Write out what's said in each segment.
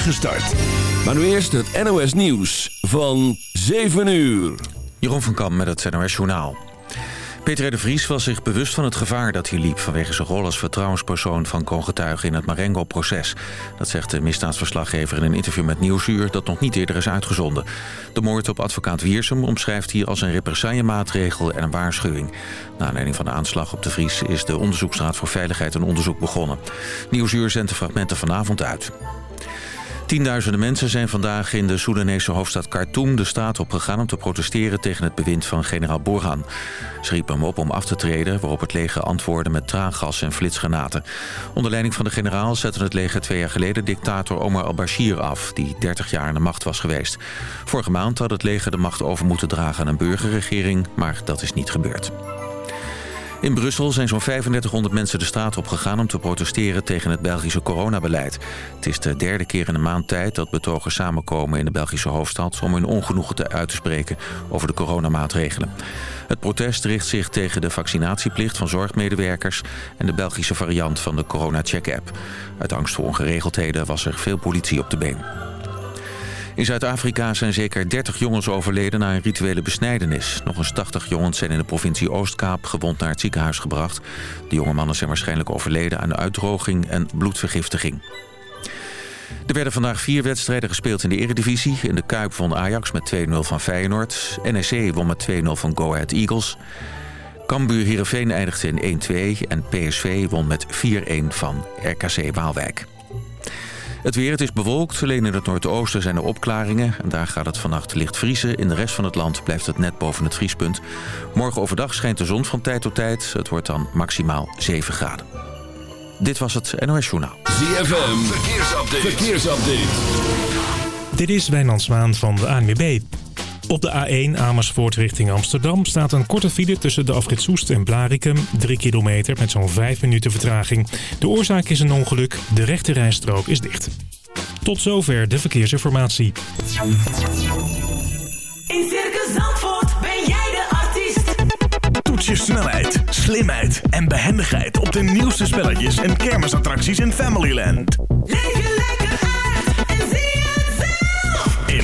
start. Maar nu eerst het NOS Nieuws van 7 uur. Jeroen van Kam met het NOS Journaal. Peter de Vries was zich bewust van het gevaar dat hij liep... vanwege zijn rol als vertrouwenspersoon van kroongetuigen in het Marengo-proces. Dat zegt de misdaadsverslaggever in een interview met Nieuwsuur... dat nog niet eerder is uitgezonden. De moord op advocaat Wiersum omschrijft hij als een represaillemaatregel en een waarschuwing. Na aanleiding van de aanslag op de Vries is de Onderzoeksraad voor Veiligheid een onderzoek begonnen. Nieuwsuur zendt de fragmenten vanavond uit. Tienduizenden mensen zijn vandaag in de Soedanese hoofdstad Khartoum de straat opgegaan om te protesteren tegen het bewind van generaal Borhan. Ze riepen hem op om af te treden, waarop het leger antwoordde met traangas en flitsgranaten. Onder leiding van de generaal zette het leger twee jaar geleden dictator Omar al-Bashir af, die 30 jaar aan de macht was geweest. Vorige maand had het leger de macht over moeten dragen aan een burgerregering, maar dat is niet gebeurd. In Brussel zijn zo'n 3500 mensen de straat opgegaan om te protesteren tegen het Belgische coronabeleid. Het is de derde keer in een maand tijd dat betogers samenkomen in de Belgische hoofdstad om hun ongenoegen te uit te spreken over de coronamaatregelen. Het protest richt zich tegen de vaccinatieplicht van zorgmedewerkers en de Belgische variant van de corona-check-app. Uit angst voor ongeregeldheden was er veel politie op de been. In Zuid-Afrika zijn zeker 30 jongens overleden na een rituele besnijdenis. Nog eens 80 jongens zijn in de provincie Oostkaap gewond naar het ziekenhuis gebracht. De jonge mannen zijn waarschijnlijk overleden aan uitdroging en bloedvergiftiging. Er werden vandaag vier wedstrijden gespeeld in de eredivisie. In de Kuip won Ajax met 2-0 van Feyenoord. NEC won met 2-0 van Go Ahead Eagles. Cambuur Heerenveen eindigde in 1-2 en PSV won met 4-1 van RKC Waalwijk. Het weer, het is bewolkt. Alleen in het noordoosten zijn er opklaringen. En daar gaat het vannacht licht vriezen. In de rest van het land blijft het net boven het vriespunt. Morgen overdag schijnt de zon van tijd tot tijd. Het wordt dan maximaal 7 graden. Dit was het NOS Journaal. ZFM, verkeersupdate. verkeersupdate. Dit is Wijnand Zwaan van de ANWB. Op de A1 Amersfoort richting Amsterdam staat een korte file tussen de afrit Soest en Blarikum. 3 kilometer met zo'n 5 minuten vertraging. De oorzaak is een ongeluk. De rechte rijstrook is dicht. Tot zover de verkeersinformatie. In Circus Zandvoort ben jij de artiest. Toets je snelheid, slimheid en behendigheid op de nieuwste spelletjes en kermisattracties in Familyland. Leef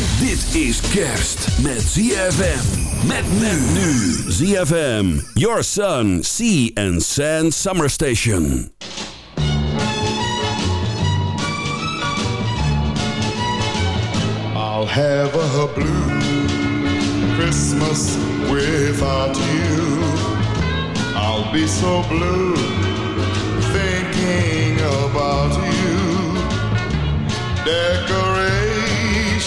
Dit is kerst met ZFM. Met men nu. ZFM. Your Sun, Sea and Sand Summer Station. I'll have a blue Christmas without you. I'll be so blue thinking about you.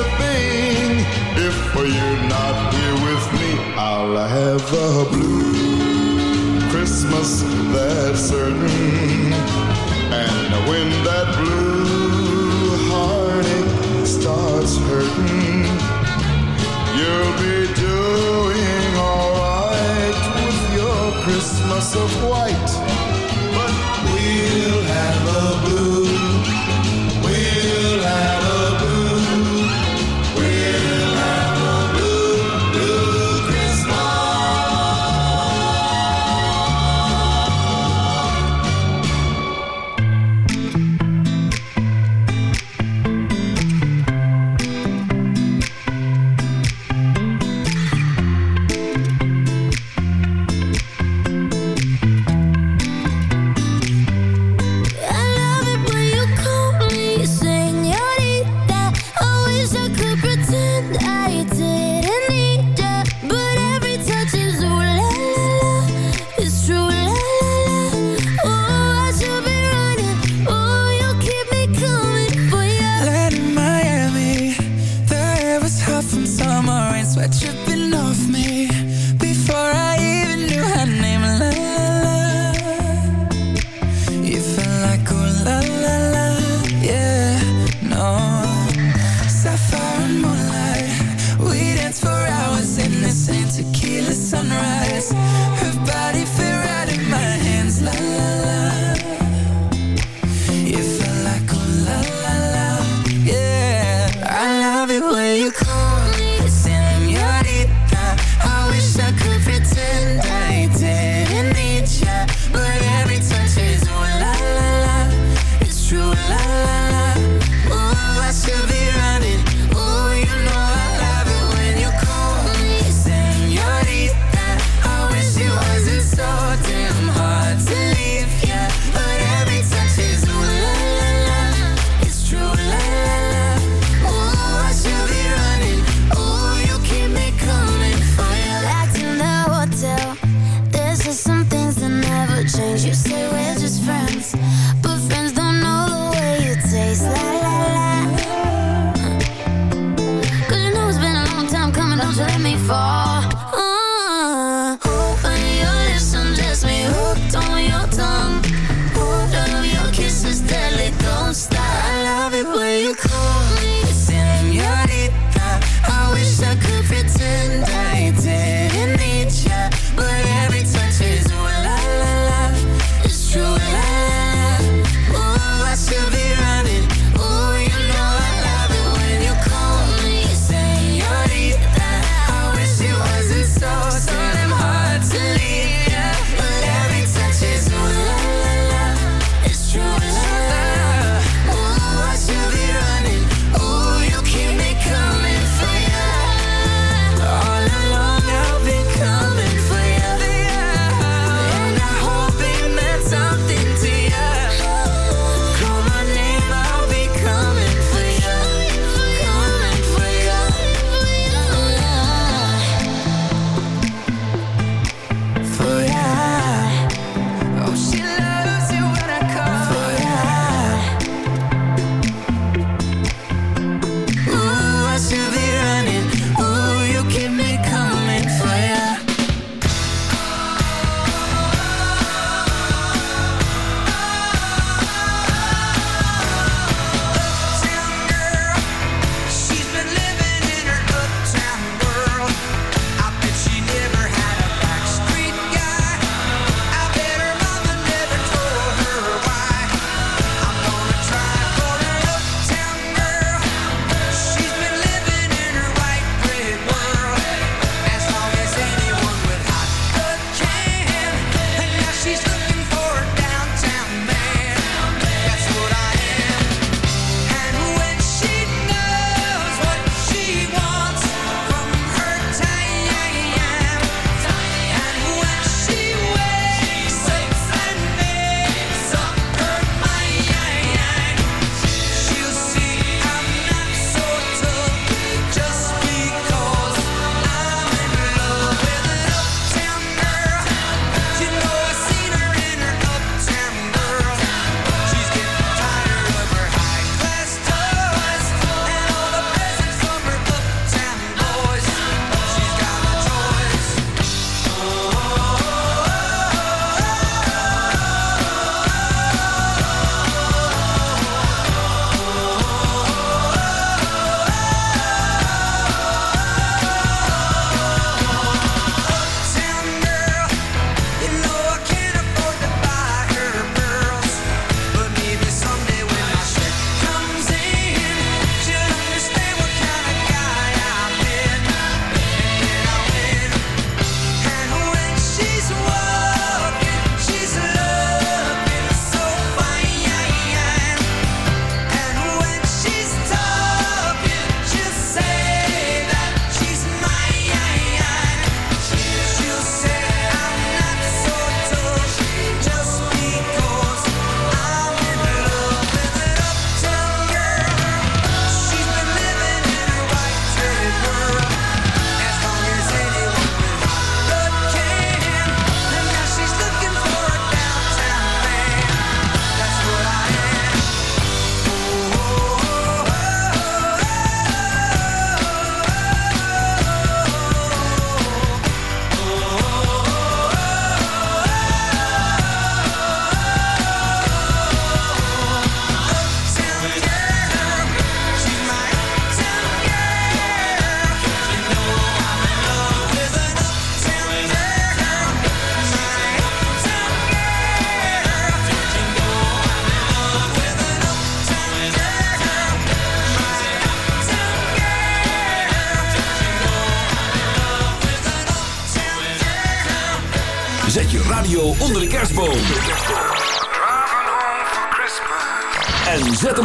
if you're not here with me, I'll have a blue Christmas, that's certain. And when that blue heartache starts hurting, you'll be doing alright with your Christmas of white.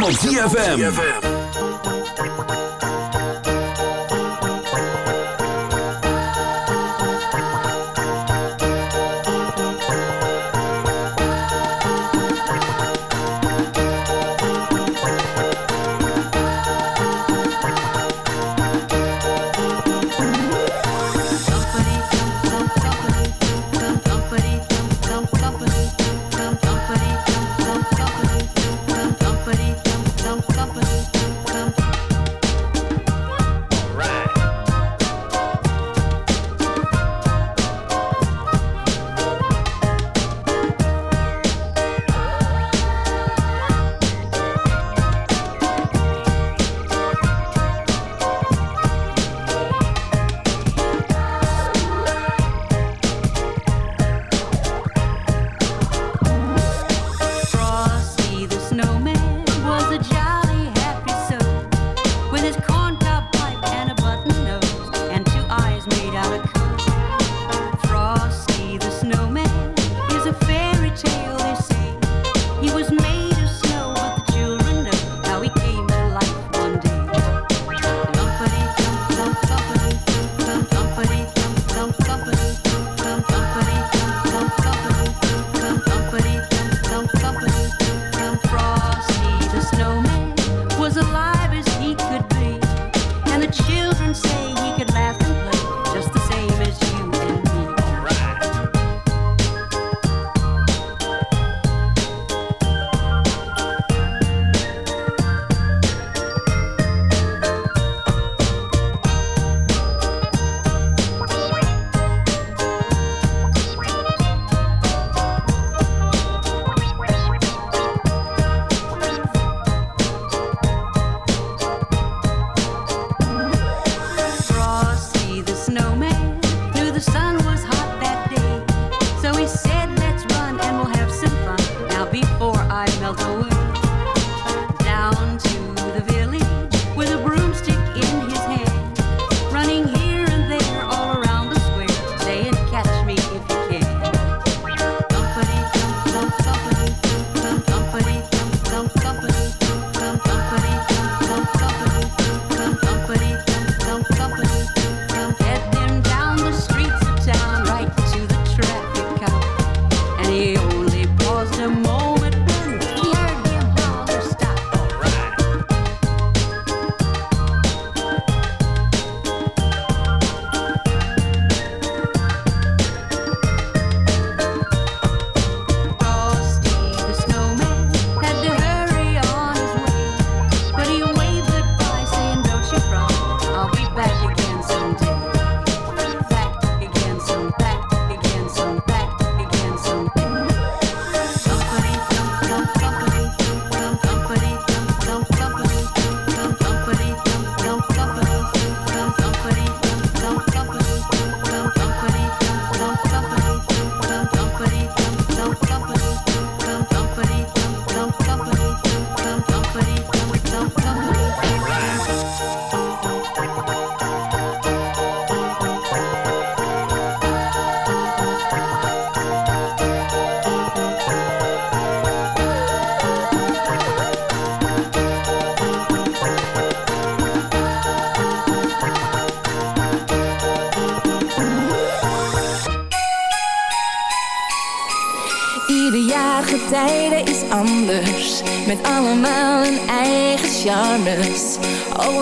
van ZFM.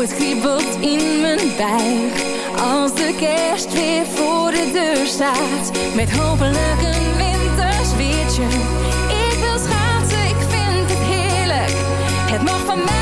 het kriebelt in mijn buik. Als de kerst weer voor de deur staat. Met hopelijk een wintersweertje. Ik wil schaatsen, ik vind het heerlijk. Het mag van mij.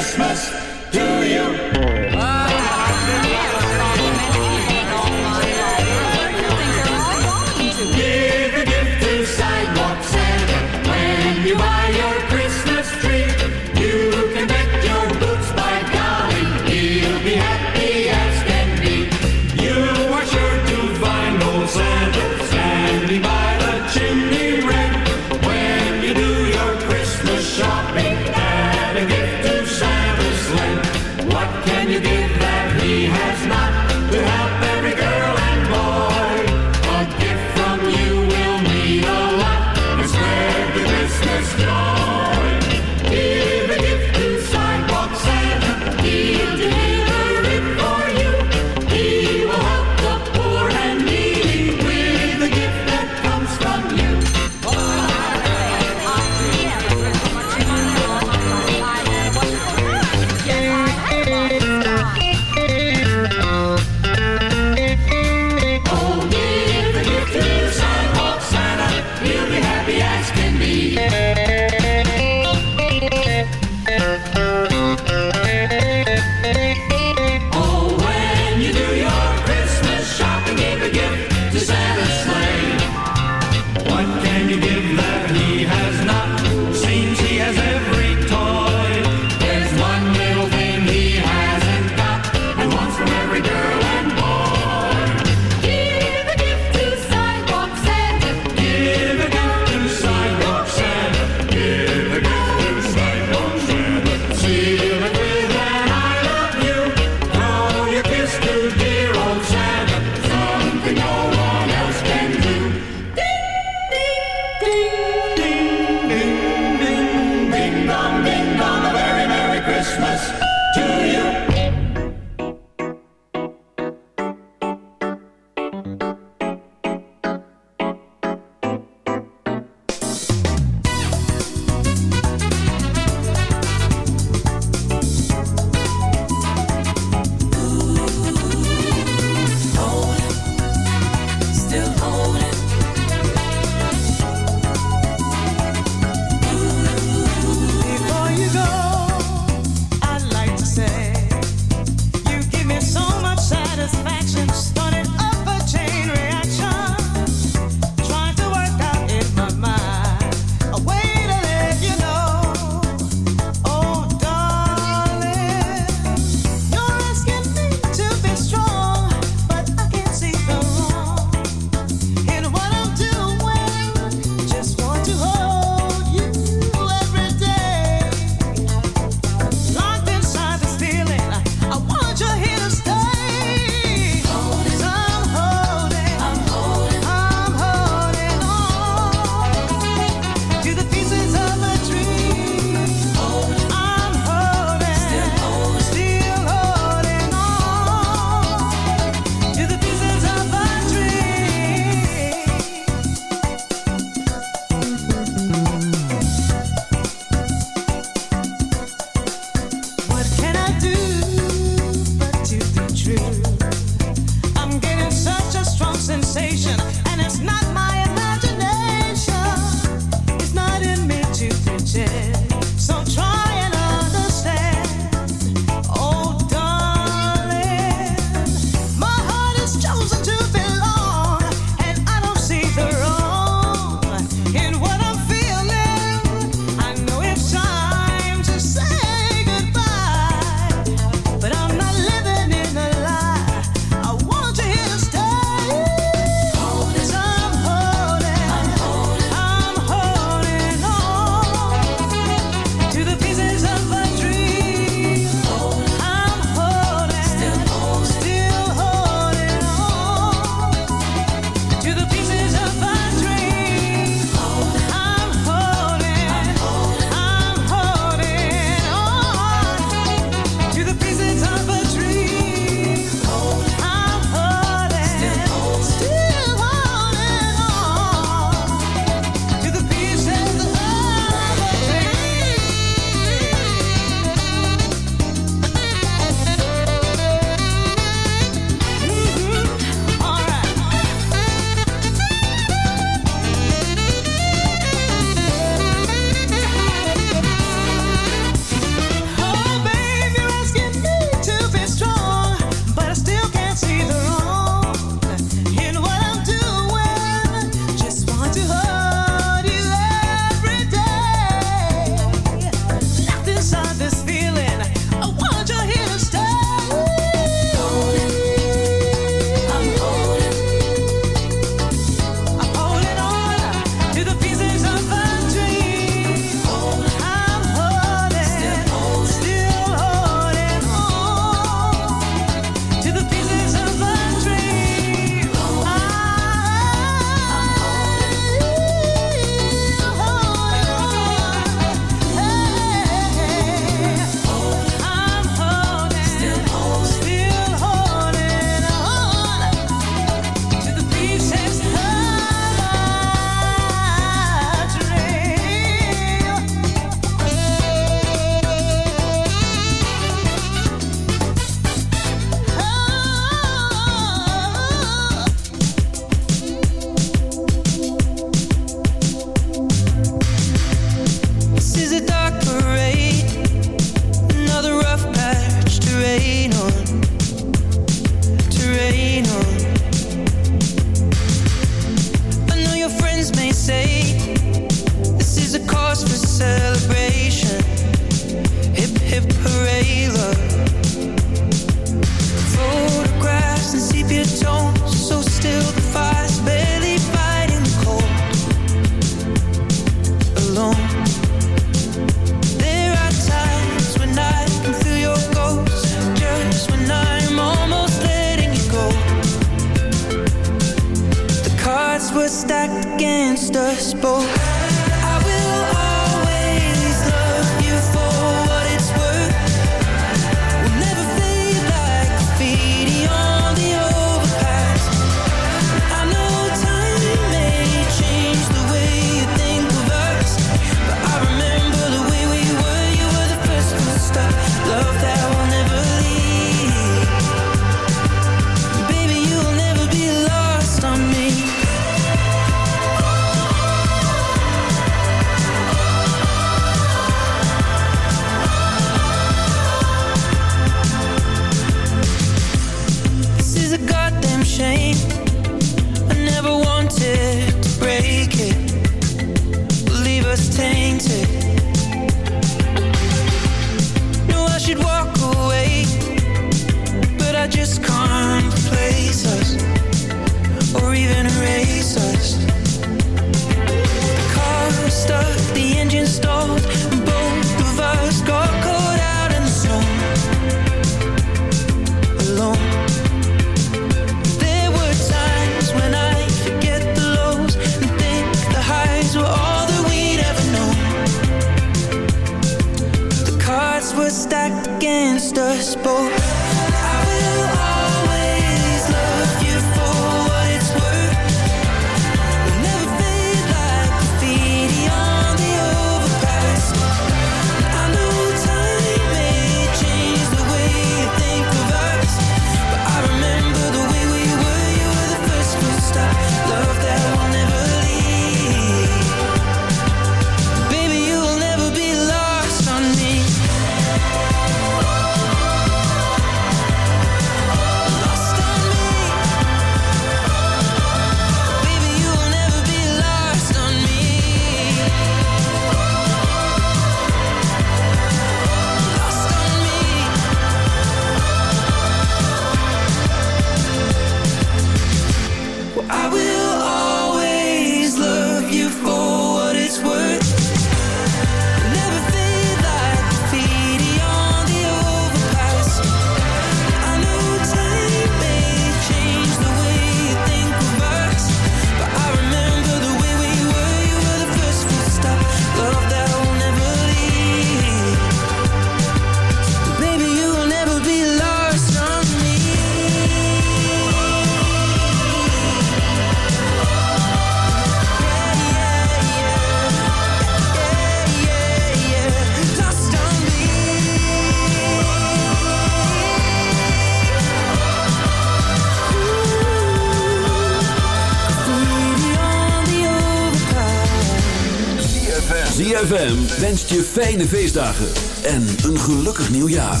ZFM wenst je fijne feestdagen en een gelukkig nieuwjaar.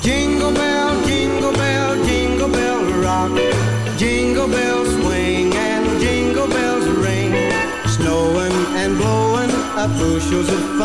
Jingle bell, jingle bell, jingle bell rock. Jingle bells swing and jingle bells ring. Snowing and blowing a bushels of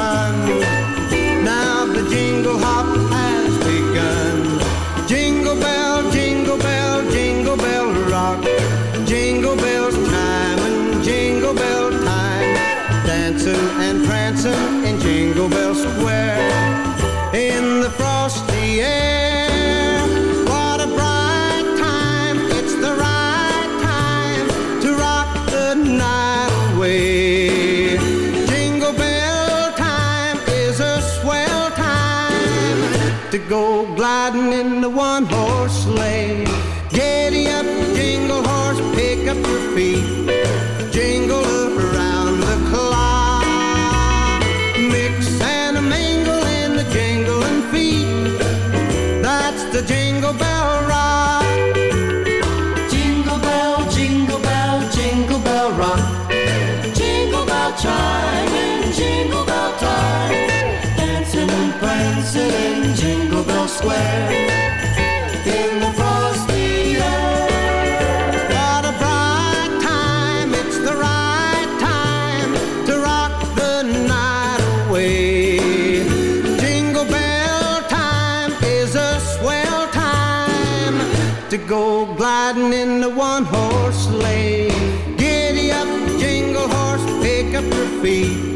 to go gliding in the one horse sleigh. Giddy up, jingle horse, pick up your feet.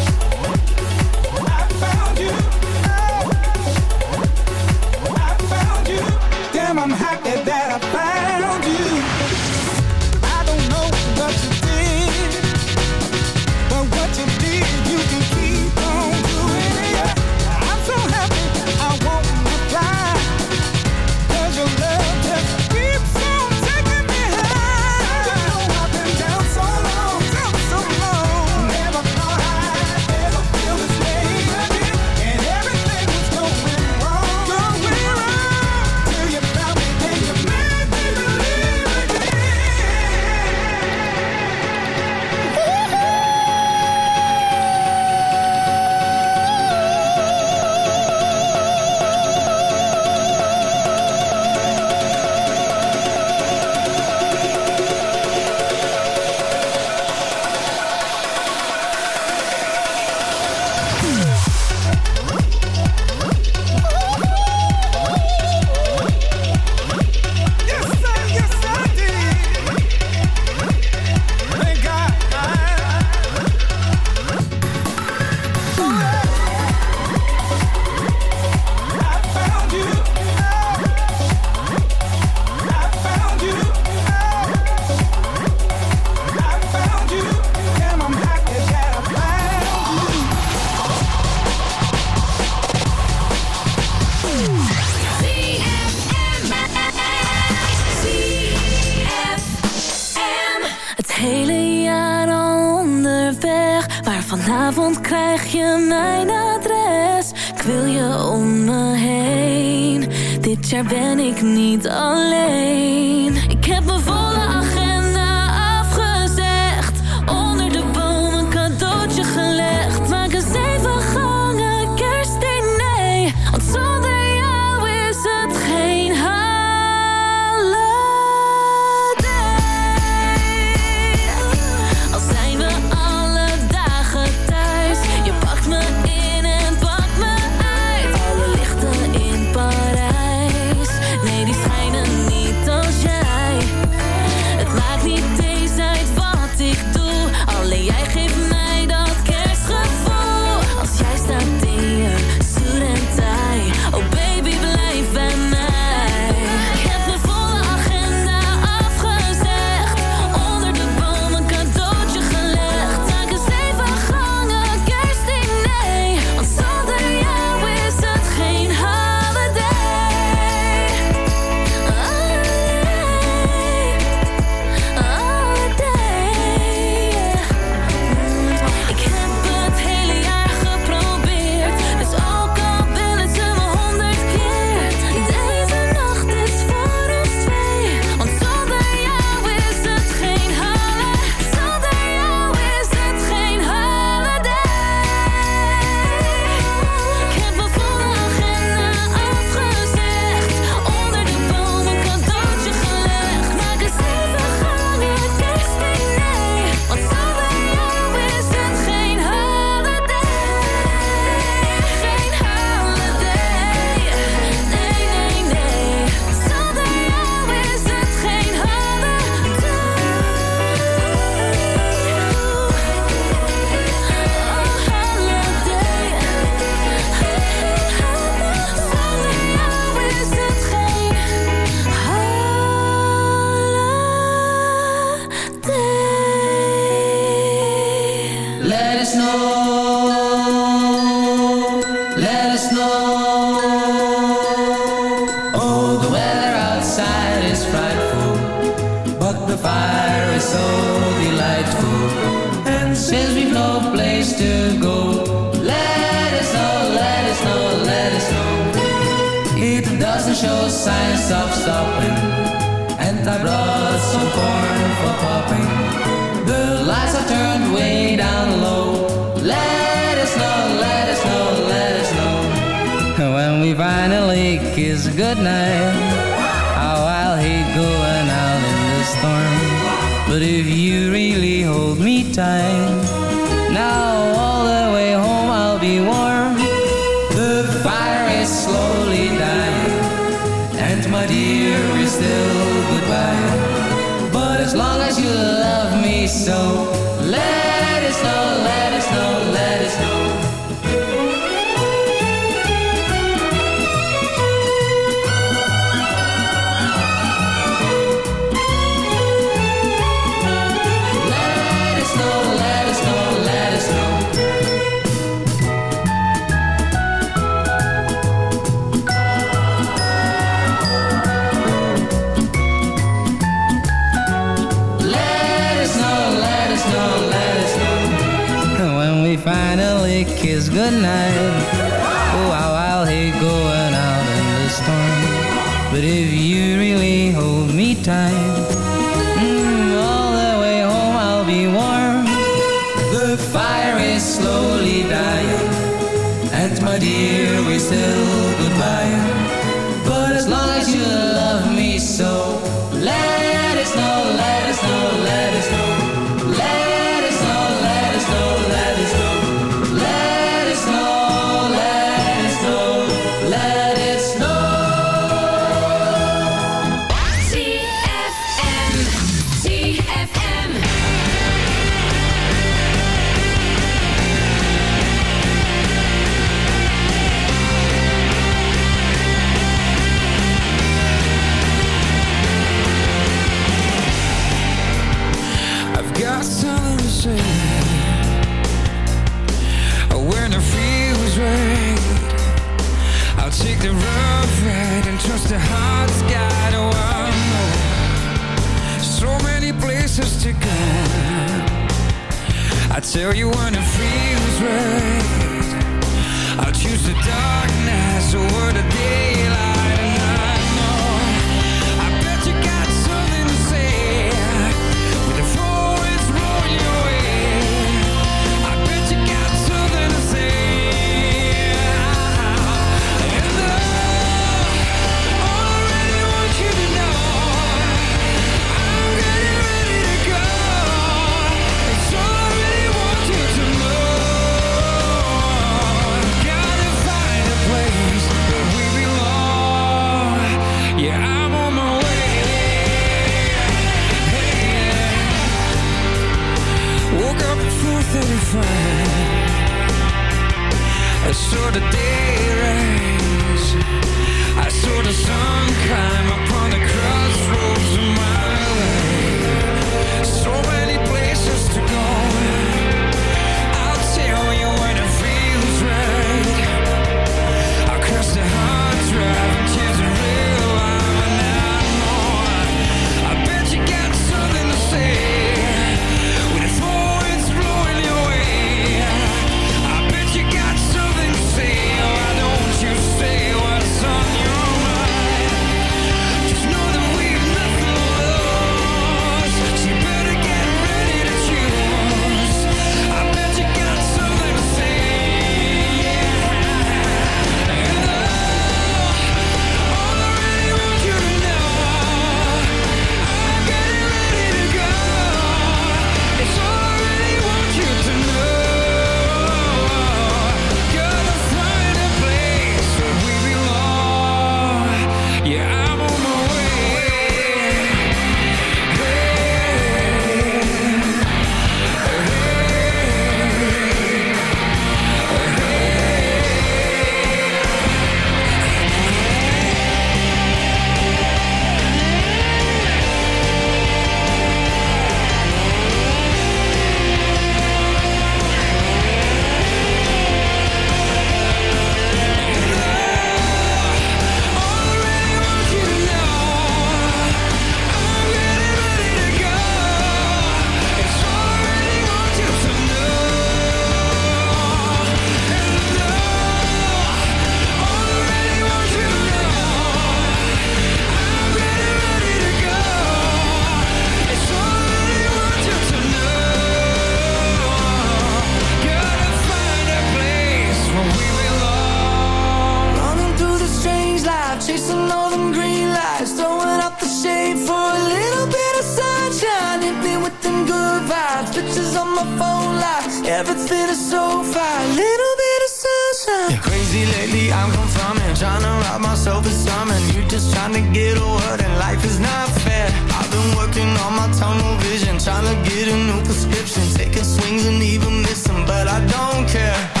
Everything is so fine. Little bit of sunshine. Yeah, crazy lately, I'm confirming Trying to rob myself of something. You just trying to get a word and life is not fair. I've been working on my tunnel vision. Trying to get a new prescription. Taking swings and even missing But I don't care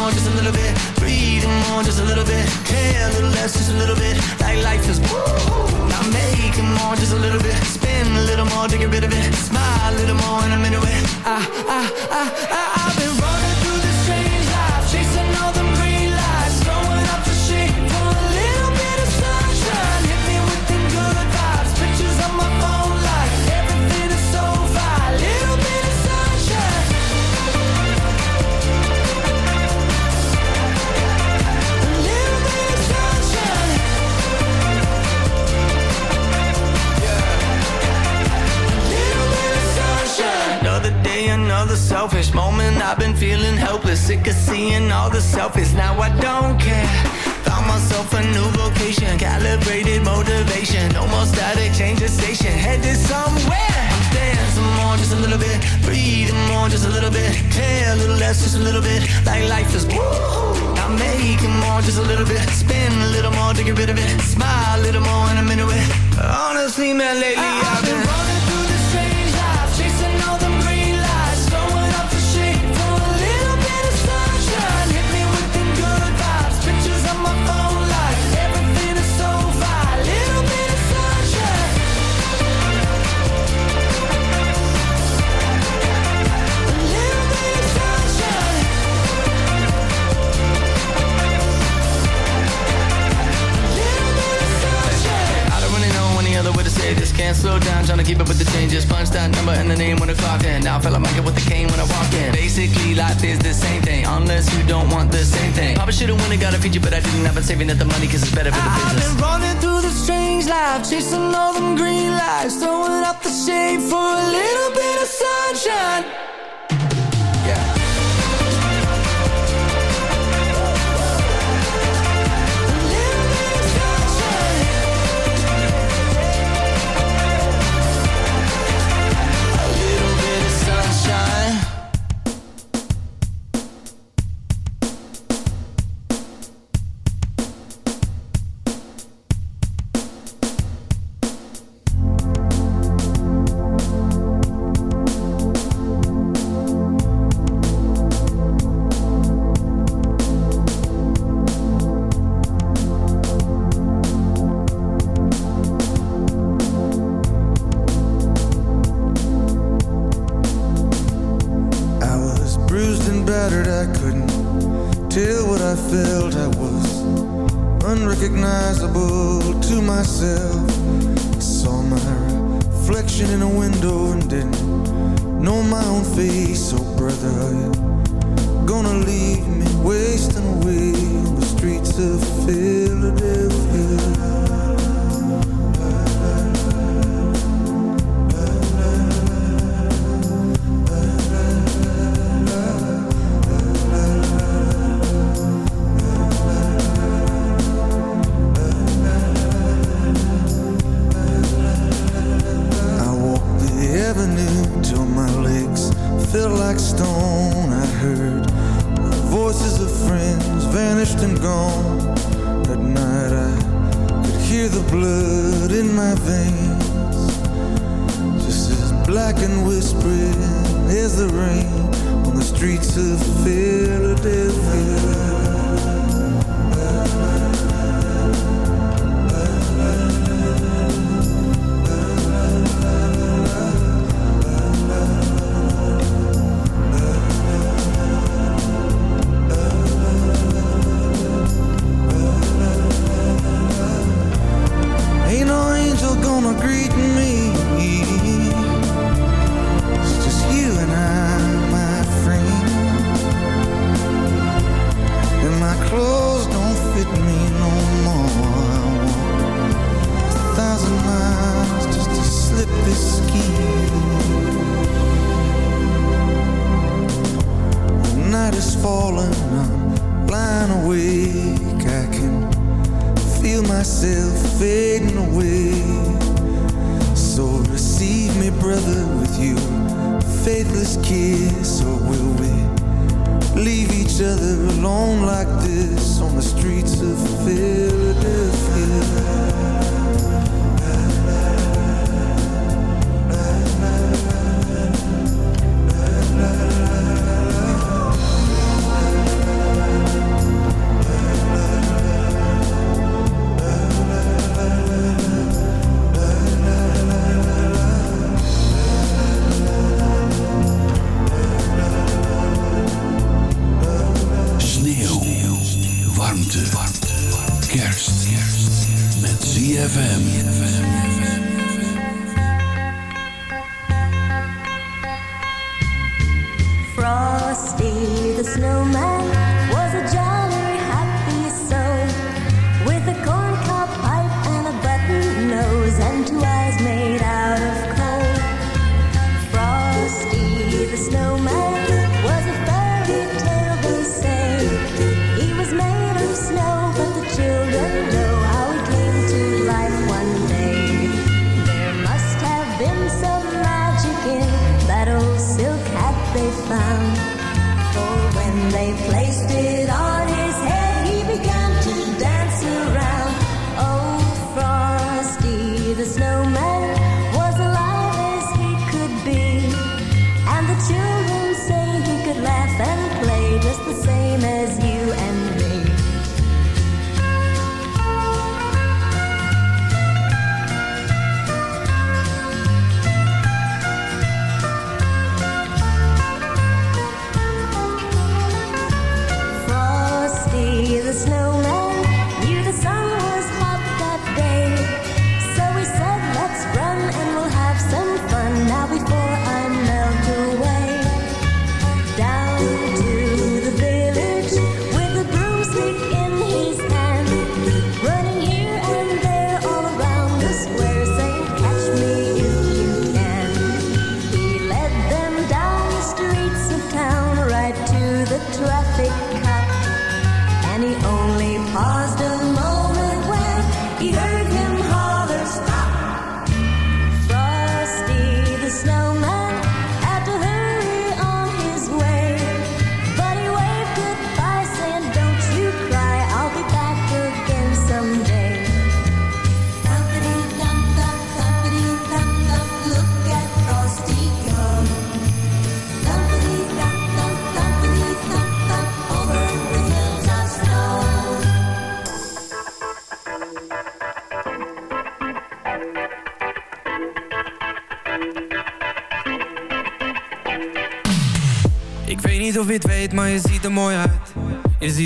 more, just a little bit. Breathing more, just a little bit. Care a little less, just a little bit. Like life is woo Now making more, just a little bit. Spin a little more to get rid of it. Smile a little more I'm into it. I, I, I, I, I've been running selfish moment. I've been feeling helpless. Sick of seeing all the selfies. Now I don't care. Found myself a new vocation. Calibrated motivation. No more static, change the station. Headed somewhere. I'm dancing more, just a little bit. Breathing more, just a little bit. Care a little less, just a little bit. Like life is woo I'm making more, just a little bit. Spin a little more to get rid of it. Smile a little more and I'm into it Honestly, man, lately I've been running through the strange life Chasing all them the rain on the streets of Philadelphia.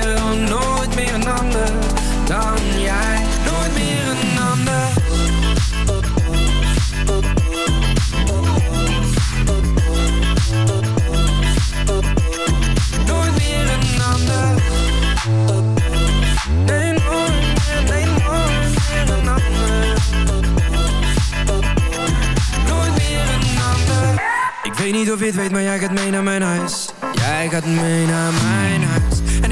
wil nooit meer een ander Dan jij. Nooit meer een ander. Nooit meer een ander. Nee, nooit meer, nee, nooit een ander. Nooit meer een Ik weet niet of je het weet, maar jij gaat mee naar mijn huis. Jij gaat mee naar mijn huis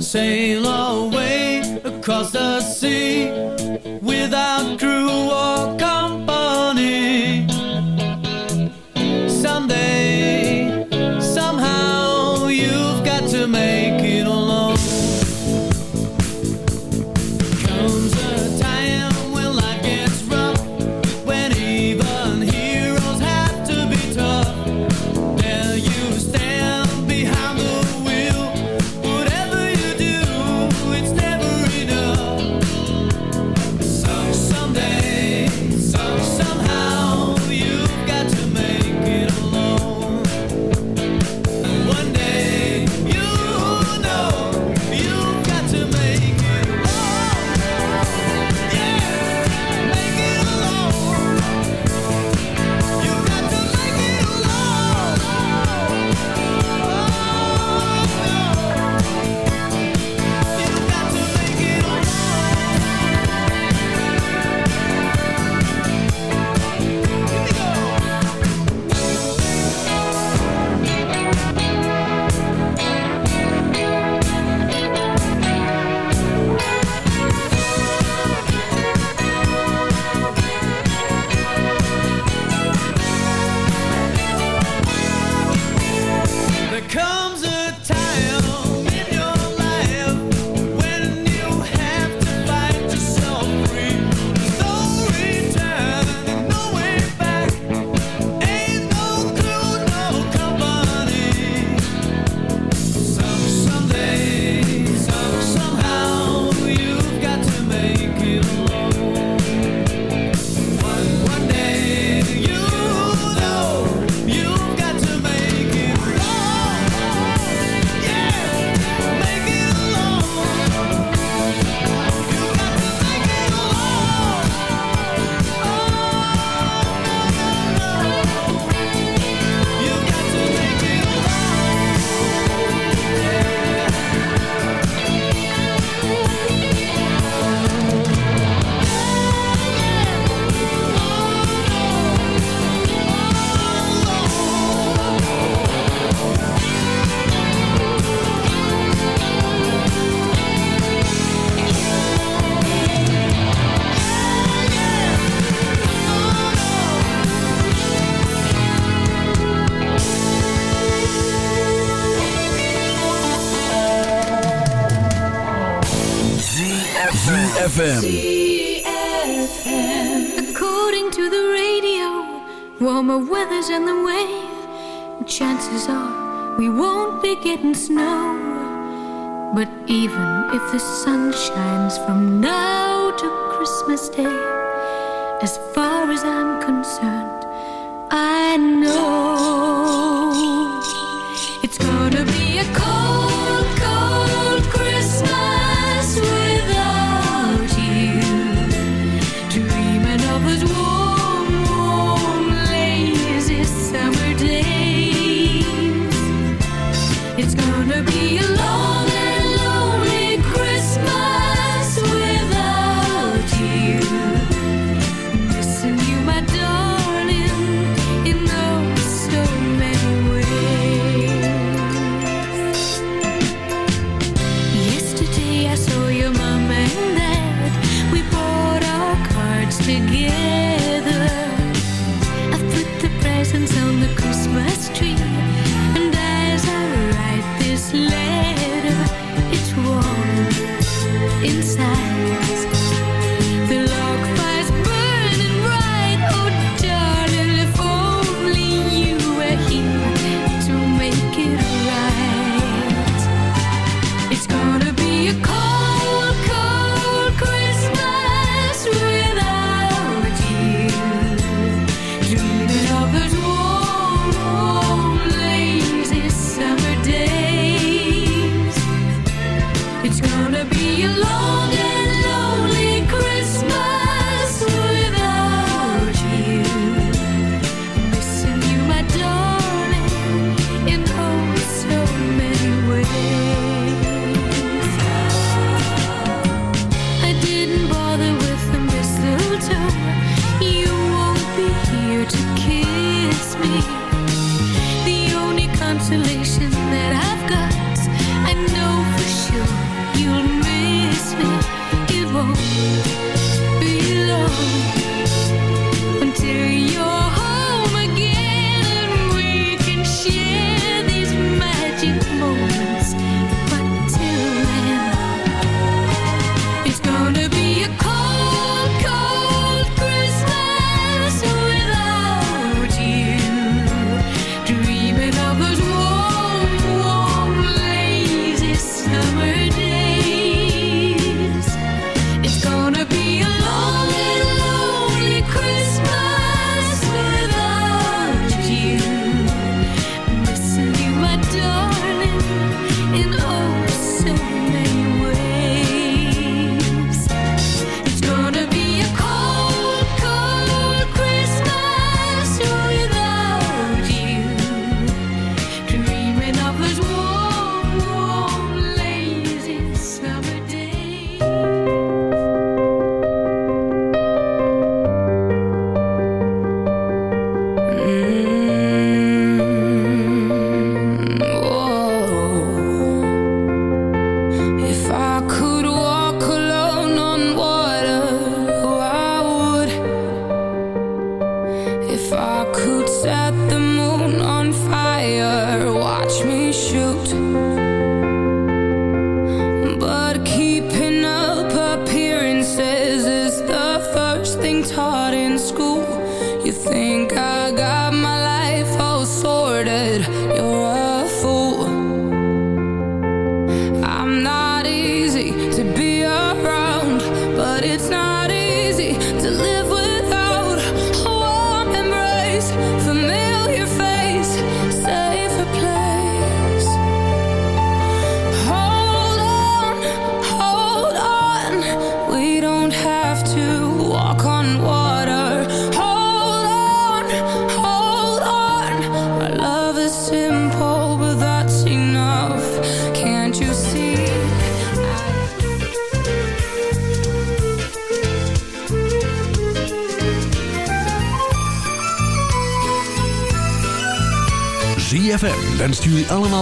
sail away across the sea without crew or company.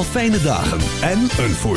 Fijne dagen en een voor